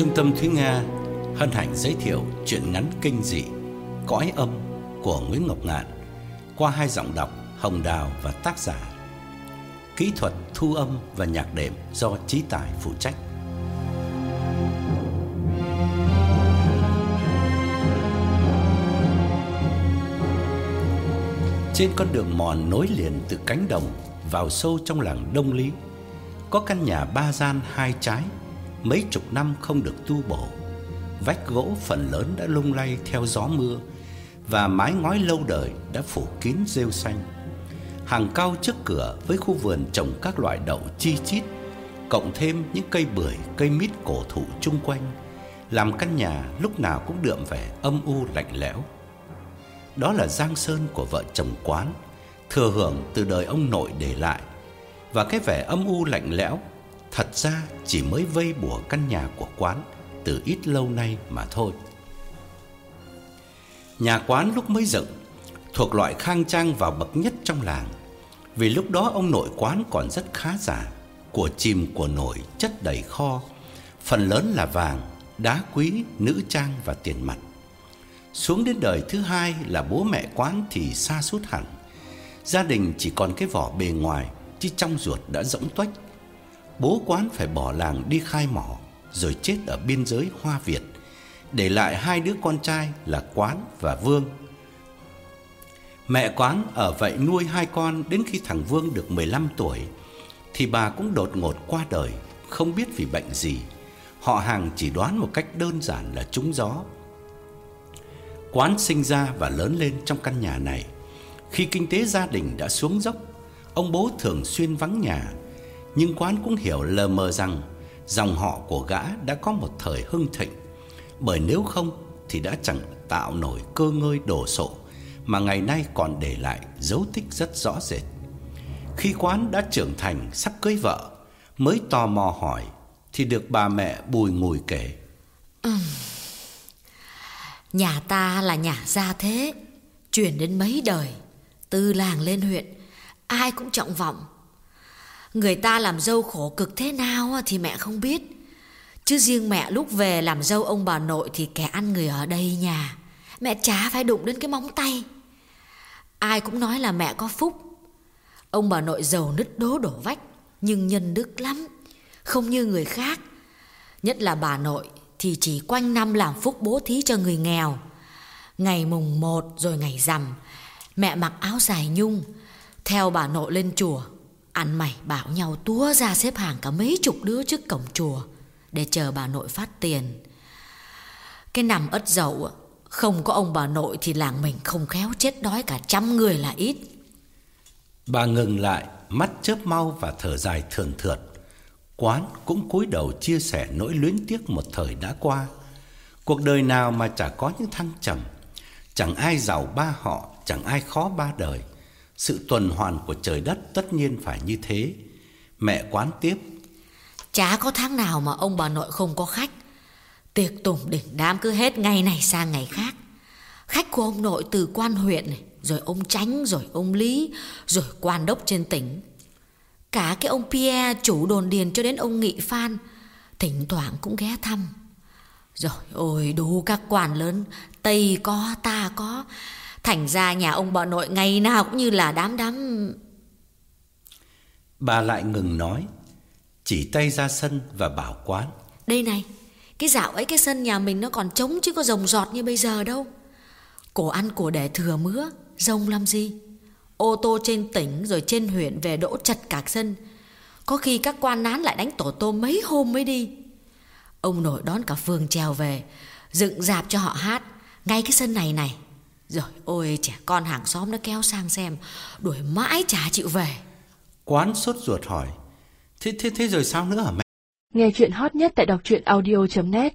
Trung tâm Thúy Nga hân hạnh giới thiệu truyện ngắn kinh dị Cõi âm của Nguyễn Ngọc Ngạn qua hai giọng đọc Hồng Đào và tác giả. Kỹ thuật thu âm và nhạc đệm do Chí Tài phụ trách. Trên con đường mòn nối liền từ cánh đồng vào sâu trong làng Đông Lý, có căn nhà ba gian hai trái mấy chục năm không được tu bổ. Vách gỗ phần lớn đã lung lay theo gió mưa và mái ngói lâu đời đã phủ kín rêu xanh. Hàng cao trước cửa với khu vườn trồng các loại đậu chi chít, cộng thêm những cây bưởi, cây mít cổ thụ chung quanh, làm căn nhà lúc nào cũng đượm vẻ âm u lạnh lẽo. Đó là giang sơn của vợ chồng Quán, thừa hưởng từ đời ông nội để lại, và cái vẻ âm u lạnh lẽo thật ra chỉ mới vây bùa căn nhà của quán từ ít lâu nay mà thôi. Nhà quán lúc mới dựng thuộc loại khang trang và bậc nhất trong làng, vì lúc đó ông nội quán còn rất khá giả, của chìm của nổi chất đầy kho, phần lớn là vàng, đá quý, nữ trang và tiền mặt. Xuống đến đời thứ hai là bố mẹ quán thì xa sút hẳn. Gia đình chỉ còn cái vỏ bề ngoài, chứ trong ruột đã rỗng tuếch bố quán phải bỏ làng đi khai mỏ rồi chết ở biên giới Hoa Việt, để lại hai đứa con trai là Quán và Vương. Mẹ Quán ở vậy nuôi hai con đến khi thằng Vương được 15 tuổi thì bà cũng đột ngột qua đời, không biết vì bệnh gì. Họ hàng chỉ đoán một cách đơn giản là trúng gió. Quán sinh ra và lớn lên trong căn nhà này. Khi kinh tế gia đình đã xuống dốc, ông bố thường xuyên vắng nhà nhưng quán cũng hiểu lờ mờ rằng dòng họ của gã đã có một thời hưng thịnh, bởi nếu không thì đã chẳng tạo nổi cơ ngơi đổ sộ mà ngày nay còn để lại dấu tích rất rõ rệt. Khi quán đã trưởng thành sắp cưới vợ, mới tò mò hỏi thì được bà mẹ bùi ngùi kể. Ừ. Nhà ta là nhà gia thế, truyền đến mấy đời, từ làng lên huyện, ai cũng trọng vọng Người ta làm dâu khổ cực thế nào thì mẹ không biết. Chứ riêng mẹ lúc về làm dâu ông bà nội Thì kẻ ăn người ở đây nhà. Mẹ chả phải đụng đến cái móng tay. Ai cũng nói là mẹ có phúc. Ông bà nội giàu nứt đố đổ vách, Nhưng nhân đức lắm. Không như người khác. Nhất là bà nội Thì chỉ quanh năm làm phúc bố thí cho người nghèo. Ngày mùng một rồi ngày rằm, Mẹ mặc áo dài nhung, Theo bà nội lên chùa. Ăn mày bảo nhau túa ra xếp hàng cả mấy chục đứa trước cổng chùa để chờ bà nội phát tiền. Cái nằm ất dậu không có ông bà nội thì làng mình không khéo chết đói cả trăm người là ít. Bà ngừng lại, mắt chớp mau và thở dài thườn thượt. Quán cũng cúi đầu chia sẻ nỗi luyến tiếc một thời đã qua. Cuộc đời nào mà chả có những thăng trầm, chẳng ai giàu ba họ, chẳng ai khó ba đời. Sự tuần hoàn của trời đất tất nhiên phải như thế. Mẹ quán tiếp. Chả có tháng nào mà ông bà nội không có khách. Tiệc tùng đỉnh đám cứ hết ngày này sang ngày khác. Khách của ông nội từ quan huyện này, rồi ông Tránh, rồi ông Lý, rồi quan đốc trên tỉnh. Cả cái ông Pierre chủ đồn điền cho đến ông Nghị Phan, thỉnh thoảng cũng ghé thăm. Rồi ôi đủ các quan lớn, Tây có, ta có, Thành ra nhà ông bà nội ngày nào cũng như là đám đám... Bà lại ngừng nói, chỉ tay ra sân và bảo quán. Đây này, cái dạo ấy cái sân nhà mình nó còn trống chứ có rồng giọt như bây giờ đâu. Cổ ăn cổ để thừa mứa, rồng làm gì? Ô tô trên tỉnh rồi trên huyện về đỗ chặt cả sân. Có khi các quan nán lại đánh tổ tôm mấy hôm mới đi. Ông nội đón cả phường trèo về, dựng dạp cho họ hát, ngay cái sân này này. Rồi ôi trẻ con hàng xóm nó kéo sang xem Đuổi mãi chả chịu về Quán sốt ruột hỏi Thế, thế, thế rồi sao nữa hả mẹ? Nghe chuyện hot nhất tại đọc truyện audio.net